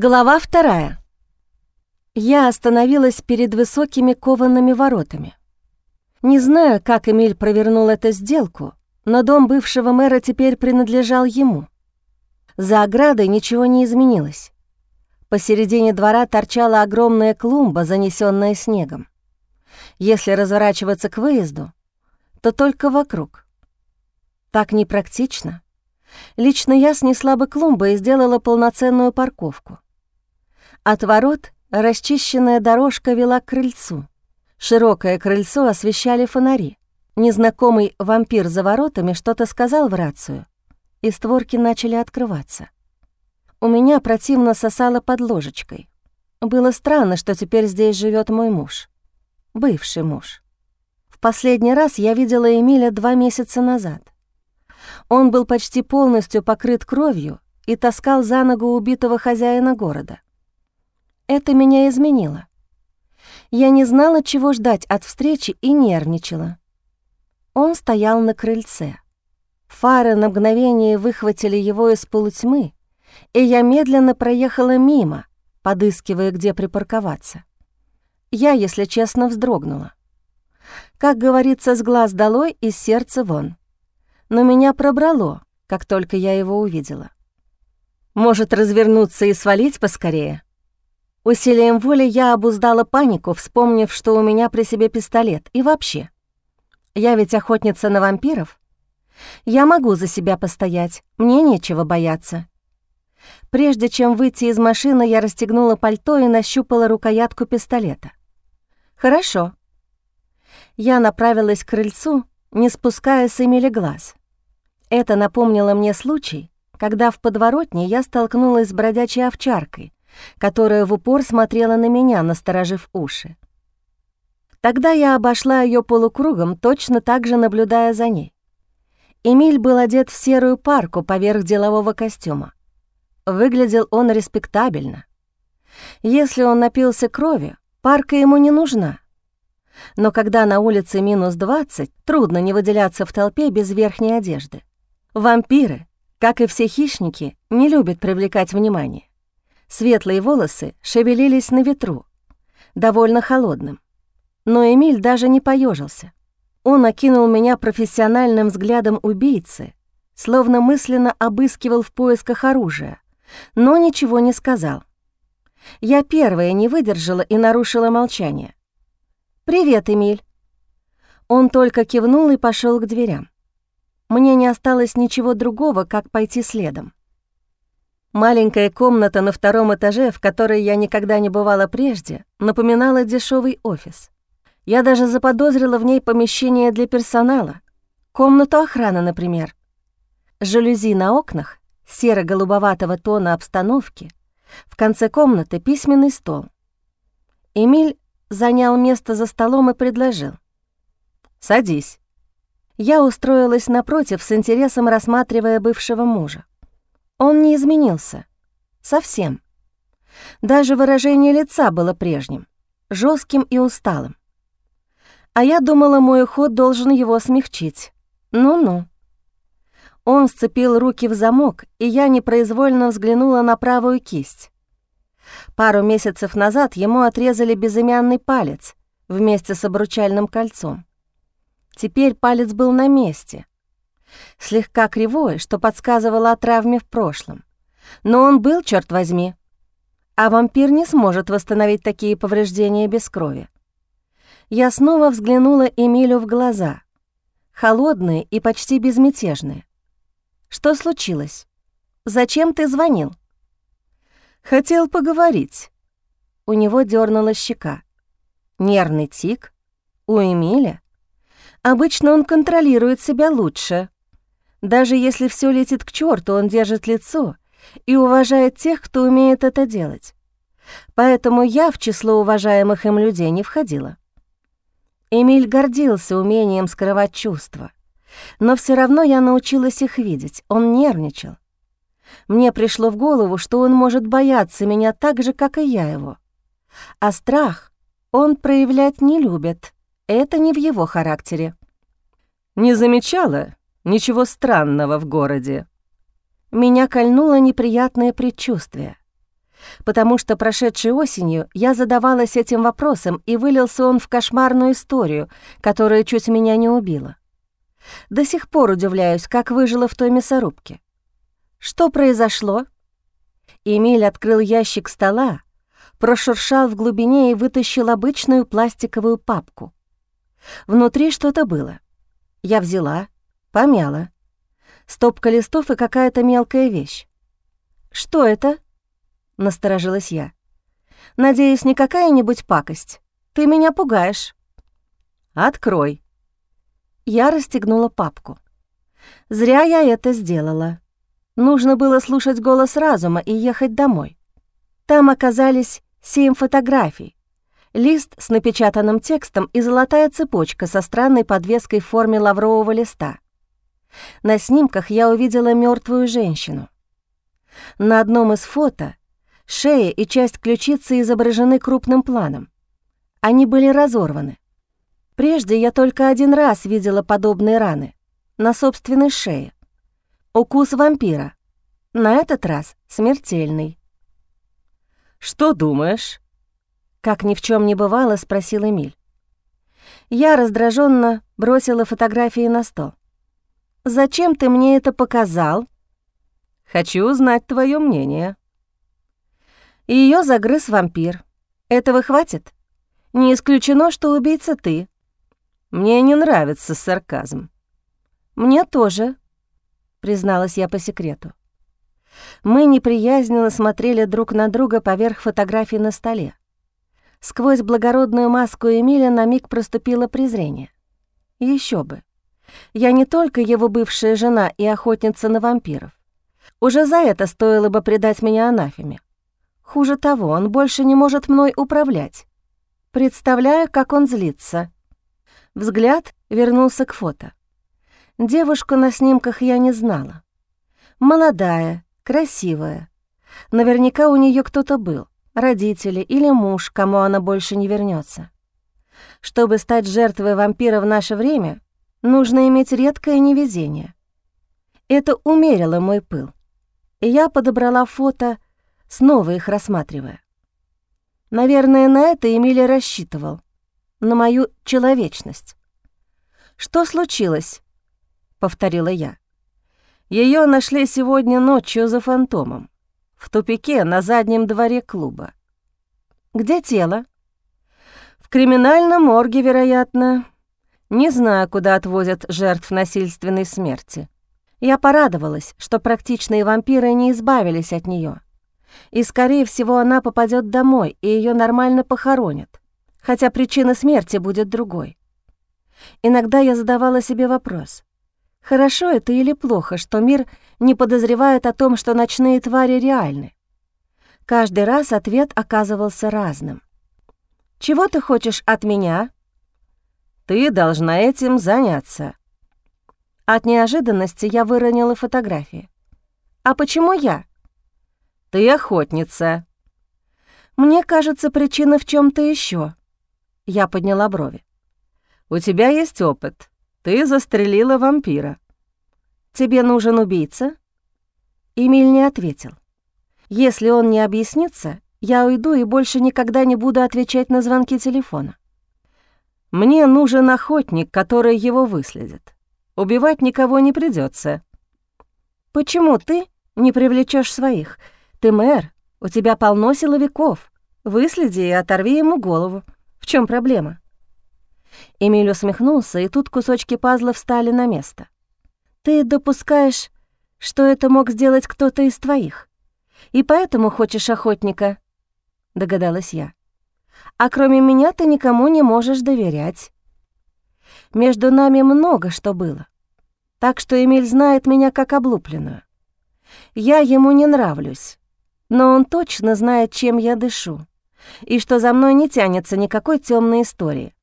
Глава вторая. Я остановилась перед высокими коваными воротами. Не знаю, как Эмиль провернул эту сделку, но дом бывшего мэра теперь принадлежал ему. За оградой ничего не изменилось. Посередине двора торчала огромная клумба, занесенная снегом. Если разворачиваться к выезду, то только вокруг. Так непрактично. Лично я снесла бы клумбы и сделала полноценную парковку. От ворот расчищенная дорожка вела к крыльцу. Широкое крыльцо освещали фонари. Незнакомый вампир за воротами что-то сказал в рацию, и створки начали открываться. У меня противно сосало под ложечкой. Было странно, что теперь здесь живет мой муж. Бывший муж. В последний раз я видела Эмиля два месяца назад. Он был почти полностью покрыт кровью и таскал за ногу убитого хозяина города. Это меня изменило. Я не знала, чего ждать от встречи и нервничала. Он стоял на крыльце. Фары на мгновение выхватили его из полутьмы, и я медленно проехала мимо, подыскивая, где припарковаться. Я, если честно, вздрогнула. Как говорится, с глаз долой, из сердца вон. Но меня пробрало, как только я его увидела. Может, развернуться и свалить поскорее? Усилием воли я обуздала панику, вспомнив, что у меня при себе пистолет. И вообще, я ведь охотница на вампиров. Я могу за себя постоять, мне нечего бояться. Прежде чем выйти из машины, я расстегнула пальто и нащупала рукоятку пистолета. «Хорошо». Я направилась к крыльцу, не спуская с Эмили глаз. Это напомнило мне случай, когда в подворотне я столкнулась с бродячей овчаркой, которая в упор смотрела на меня, насторожив уши. Тогда я обошла ее полукругом, точно так же наблюдая за ней. Эмиль был одет в серую парку поверх делового костюма. Выглядел он респектабельно. Если он напился крови, парка ему не нужна. Но когда на улице минус 20, трудно не выделяться в толпе без верхней одежды. Вампиры, как и все хищники, не любят привлекать внимание. Светлые волосы шевелились на ветру, довольно холодным. Но Эмиль даже не поежился. Он окинул меня профессиональным взглядом убийцы, словно мысленно обыскивал в поисках оружия, но ничего не сказал. Я первая не выдержала и нарушила молчание. «Привет, Эмиль». Он только кивнул и пошел к дверям. Мне не осталось ничего другого, как пойти следом. Маленькая комната на втором этаже, в которой я никогда не бывала прежде, напоминала дешевый офис. Я даже заподозрила в ней помещение для персонала, комнату охраны, например. Жалюзи на окнах, серо-голубоватого тона обстановки, в конце комнаты письменный стол. Эмиль занял место за столом и предложил. «Садись». Я устроилась напротив, с интересом рассматривая бывшего мужа. Он не изменился. Совсем. Даже выражение лица было прежним, жестким и усталым. А я думала, мой уход должен его смягчить. Ну-ну. Он сцепил руки в замок, и я непроизвольно взглянула на правую кисть. Пару месяцев назад ему отрезали безымянный палец вместе с обручальным кольцом. Теперь палец был на месте. Слегка кривой, что подсказывало о травме в прошлом. Но он был, черт возьми. А вампир не сможет восстановить такие повреждения без крови. Я снова взглянула Эмилю в глаза. Холодные и почти безмятежные. Что случилось? Зачем ты звонил? Хотел поговорить. У него дернула щека. Нервный тик? У Эмиля? Обычно он контролирует себя лучше. Даже если все летит к черту, он держит лицо и уважает тех, кто умеет это делать. Поэтому я в число уважаемых им людей не входила. Эмиль гордился умением скрывать чувства. Но все равно я научилась их видеть. Он нервничал. Мне пришло в голову, что он может бояться меня так же, как и я его. А страх он проявлять не любит. Это не в его характере. «Не замечала ничего странного в городе?» Меня кольнуло неприятное предчувствие. потому что прошедшей осенью я задавалась этим вопросом, и вылился он в кошмарную историю, которая чуть меня не убила. До сих пор удивляюсь, как выжила в той мясорубке. Что произошло? Эмиль открыл ящик стола, прошуршал в глубине и вытащил обычную пластиковую папку. Внутри что-то было. Я взяла, помяла. Стопка листов и какая-то мелкая вещь. «Что это?» — насторожилась я. «Надеюсь, не какая-нибудь пакость. Ты меня пугаешь». «Открой». Я расстегнула папку. Зря я это сделала. Нужно было слушать голос разума и ехать домой. Там оказались семь фотографий. Лист с напечатанным текстом и золотая цепочка со странной подвеской в форме лаврового листа. На снимках я увидела мертвую женщину. На одном из фото шея и часть ключицы изображены крупным планом. Они были разорваны. Прежде я только один раз видела подобные раны на собственной шее. Укус вампира. На этот раз смертельный. «Что думаешь?» Как ни в чем не бывало, спросил Эмиль. Я раздраженно бросила фотографии на стол. «Зачем ты мне это показал?» «Хочу узнать твое мнение». Ее загрыз вампир. Этого хватит? Не исключено, что убийца ты. Мне не нравится сарказм. Мне тоже, призналась я по секрету. Мы неприязненно смотрели друг на друга поверх фотографий на столе. Сквозь благородную маску Эмиля на миг проступило презрение. Еще бы. Я не только его бывшая жена и охотница на вампиров. Уже за это стоило бы предать меня анафеме. Хуже того, он больше не может мной управлять. Представляю, как он злится. Взгляд вернулся к фото. Девушку на снимках я не знала. Молодая, красивая. Наверняка у нее кто-то был, родители или муж, кому она больше не вернется. Чтобы стать жертвой вампира в наше время, нужно иметь редкое невезение. Это умерило мой пыл. Я подобрала фото, снова их рассматривая. Наверное, на это Эмилия рассчитывал, на мою человечность. «Что случилось?» — повторила я. Ее нашли сегодня ночью за фантомом, в тупике на заднем дворе клуба. Где тело? В криминальном морге, вероятно. Не знаю, куда отвозят жертв насильственной смерти. Я порадовалась, что практичные вампиры не избавились от нее. И, скорее всего, она попадет домой, и ее нормально похоронят, хотя причина смерти будет другой. Иногда я задавала себе вопрос, Хорошо это или плохо, что мир не подозревает о том, что ночные твари реальны? Каждый раз ответ оказывался разным. «Чего ты хочешь от меня?» «Ты должна этим заняться». От неожиданности я выронила фотографии. «А почему я?» «Ты охотница». «Мне кажется, причина в чем то еще. Я подняла брови. «У тебя есть опыт. Ты застрелила вампира. Тебе нужен убийца? Эмиль не ответил. Если он не объяснится, я уйду и больше никогда не буду отвечать на звонки телефона. Мне нужен охотник, который его выследит. Убивать никого не придется. Почему ты не привлечешь своих? Ты мэр, у тебя полно силовиков. Выследи и оторви ему голову. В чем проблема? Эмиль усмехнулся, и тут кусочки пазла встали на место. «Ты допускаешь, что это мог сделать кто-то из твоих, и поэтому хочешь охотника?» — догадалась я. «А кроме меня ты никому не можешь доверять. Между нами много что было, так что Эмиль знает меня как облупленную. Я ему не нравлюсь, но он точно знает, чем я дышу, и что за мной не тянется никакой темной истории.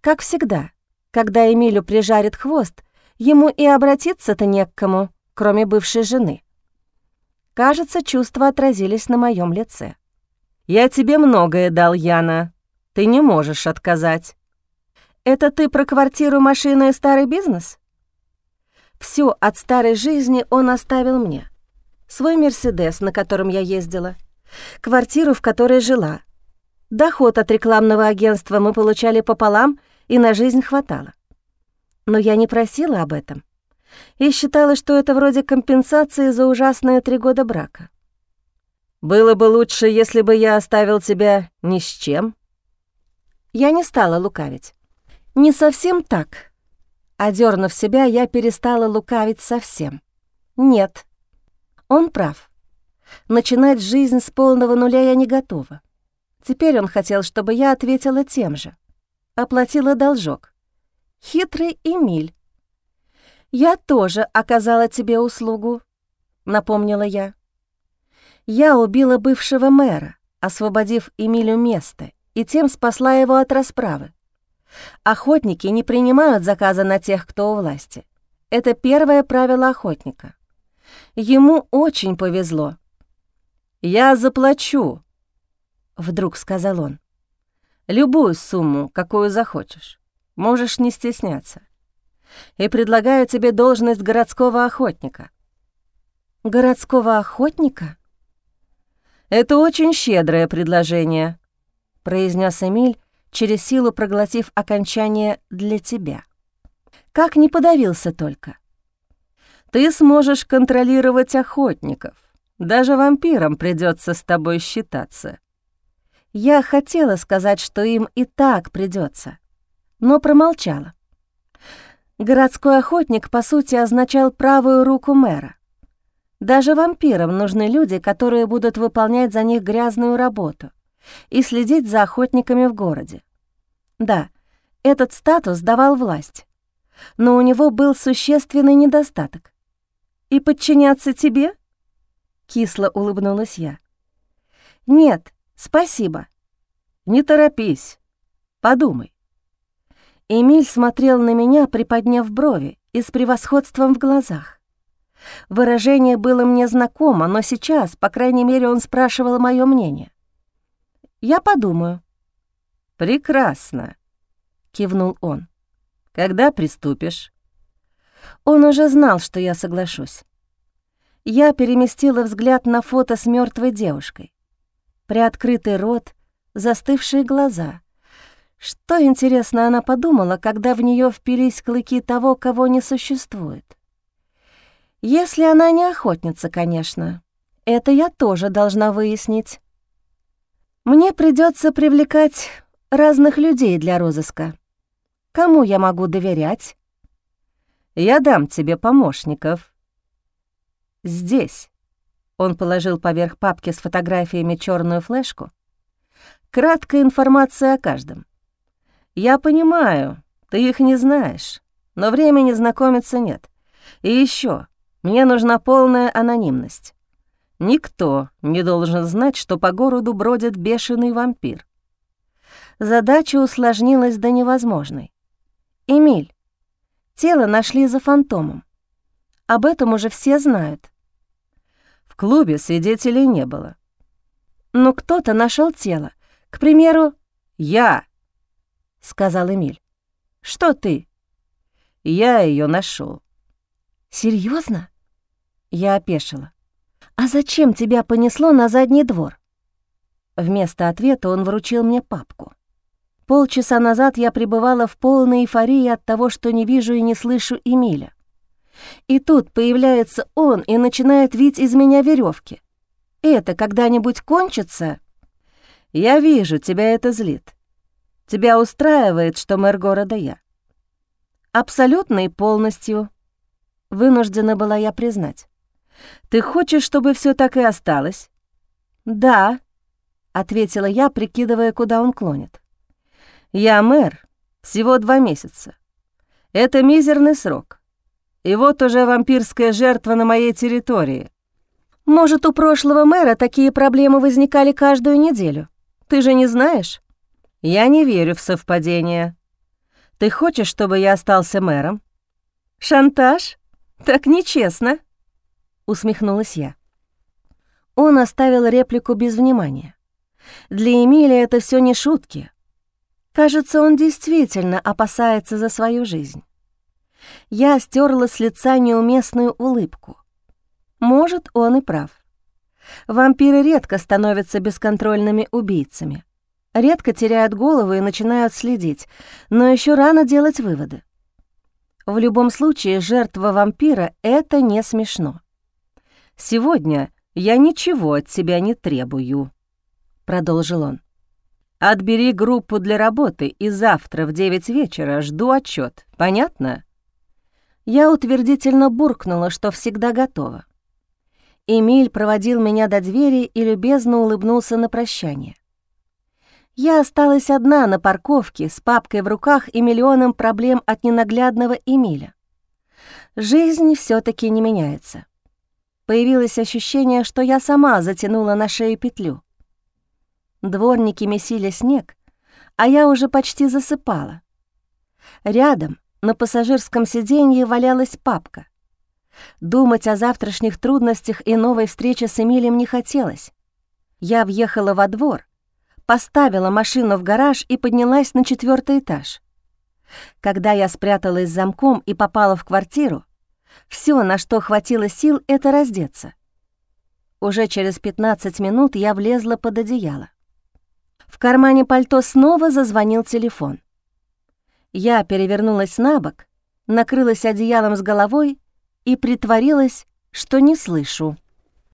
Как всегда, когда Эмилю прижарит хвост, ему и обратиться-то не к кому, кроме бывшей жены. Кажется, чувства отразились на моем лице. «Я тебе многое дал, Яна. Ты не можешь отказать». «Это ты про квартиру, машину и старый бизнес?» Всё от старой жизни он оставил мне. Свой «Мерседес», на котором я ездила, квартиру, в которой жила. Доход от рекламного агентства мы получали пополам, и на жизнь хватало. Но я не просила об этом и считала, что это вроде компенсации за ужасные три года брака. «Было бы лучше, если бы я оставил тебя ни с чем». Я не стала лукавить. Не совсем так. Одернув себя, я перестала лукавить совсем. Нет, он прав. Начинать жизнь с полного нуля я не готова. Теперь он хотел, чтобы я ответила тем же. Оплатила должок. Хитрый Эмиль. «Я тоже оказала тебе услугу», — напомнила я. «Я убила бывшего мэра, освободив Эмилю место, и тем спасла его от расправы. Охотники не принимают заказа на тех, кто у власти. Это первое правило охотника. Ему очень повезло. «Я заплачу», — вдруг сказал он. «Любую сумму, какую захочешь. Можешь не стесняться. И предлагаю тебе должность городского охотника». «Городского охотника?» «Это очень щедрое предложение», — произнес Эмиль, через силу проглотив окончание «для тебя». Как не подавился только. «Ты сможешь контролировать охотников. Даже вампирам придется с тобой считаться». Я хотела сказать, что им и так придется, но промолчала. Городской охотник, по сути, означал правую руку мэра. Даже вампирам нужны люди, которые будут выполнять за них грязную работу и следить за охотниками в городе. Да, этот статус давал власть, но у него был существенный недостаток. «И подчиняться тебе?» — кисло улыбнулась я. «Нет, спасибо». «Не торопись, подумай». Эмиль смотрел на меня, приподняв брови и с превосходством в глазах. Выражение было мне знакомо, но сейчас, по крайней мере, он спрашивал мое мнение. «Я подумаю». «Прекрасно», — кивнул он. «Когда приступишь?» Он уже знал, что я соглашусь. Я переместила взгляд на фото с мертвой девушкой. Приоткрытый рот, застывшие глаза. Что, интересно, она подумала, когда в нее впились клыки того, кого не существует? Если она не охотница, конечно. Это я тоже должна выяснить. Мне придется привлекать разных людей для розыска. Кому я могу доверять? Я дам тебе помощников. Здесь. Он положил поверх папки с фотографиями черную флешку. Краткая информация о каждом. Я понимаю, ты их не знаешь, но времени знакомиться нет. И еще, мне нужна полная анонимность. Никто не должен знать, что по городу бродит бешеный вампир. Задача усложнилась до невозможной. «Эмиль, тело нашли за фантомом. Об этом уже все знают». В клубе свидетелей не было. «Но кто-то нашел тело. К примеру, я», — сказал Эмиль. «Что ты?» «Я ее нашел. Серьезно? Я опешила. «А зачем тебя понесло на задний двор?» Вместо ответа он вручил мне папку. Полчаса назад я пребывала в полной эйфории от того, что не вижу и не слышу Эмиля. И тут появляется он и начинает вить из меня веревки. Это когда-нибудь кончится? Я вижу, тебя это злит. Тебя устраивает, что мэр города я. Абсолютно и полностью. Вынуждена была я признать. Ты хочешь, чтобы все так и осталось? Да, ответила я, прикидывая, куда он клонит. Я мэр. Всего два месяца. Это мизерный срок. И вот уже вампирская жертва на моей территории. Может, у прошлого мэра такие проблемы возникали каждую неделю? Ты же не знаешь? Я не верю в совпадение. Ты хочешь, чтобы я остался мэром? Шантаж? Так нечестно. Усмехнулась я. Он оставил реплику без внимания. Для Эмилия это все не шутки. Кажется, он действительно опасается за свою жизнь. Я стерла с лица неуместную улыбку. Может, он и прав. Вампиры редко становятся бесконтрольными убийцами. Редко теряют голову и начинают следить, но еще рано делать выводы. В любом случае, жертва вампира — это не смешно. «Сегодня я ничего от тебя не требую», — продолжил он. «Отбери группу для работы, и завтра в девять вечера жду отчет. Понятно?» Я утвердительно буркнула, что всегда готова. Эмиль проводил меня до двери и любезно улыбнулся на прощание. Я осталась одна на парковке с папкой в руках и миллионом проблем от ненаглядного Эмиля. Жизнь все таки не меняется. Появилось ощущение, что я сама затянула на шею петлю. Дворники месили снег, а я уже почти засыпала. Рядом, на пассажирском сиденье валялась папка. Думать о завтрашних трудностях и новой встрече с Эмилием не хотелось. Я въехала во двор, поставила машину в гараж и поднялась на четвертый этаж. Когда я спряталась замком и попала в квартиру, все, на что хватило сил, — это раздеться. Уже через 15 минут я влезла под одеяло. В кармане пальто снова зазвонил телефон. Я перевернулась на бок, накрылась одеялом с головой и притворилась, что не слышу.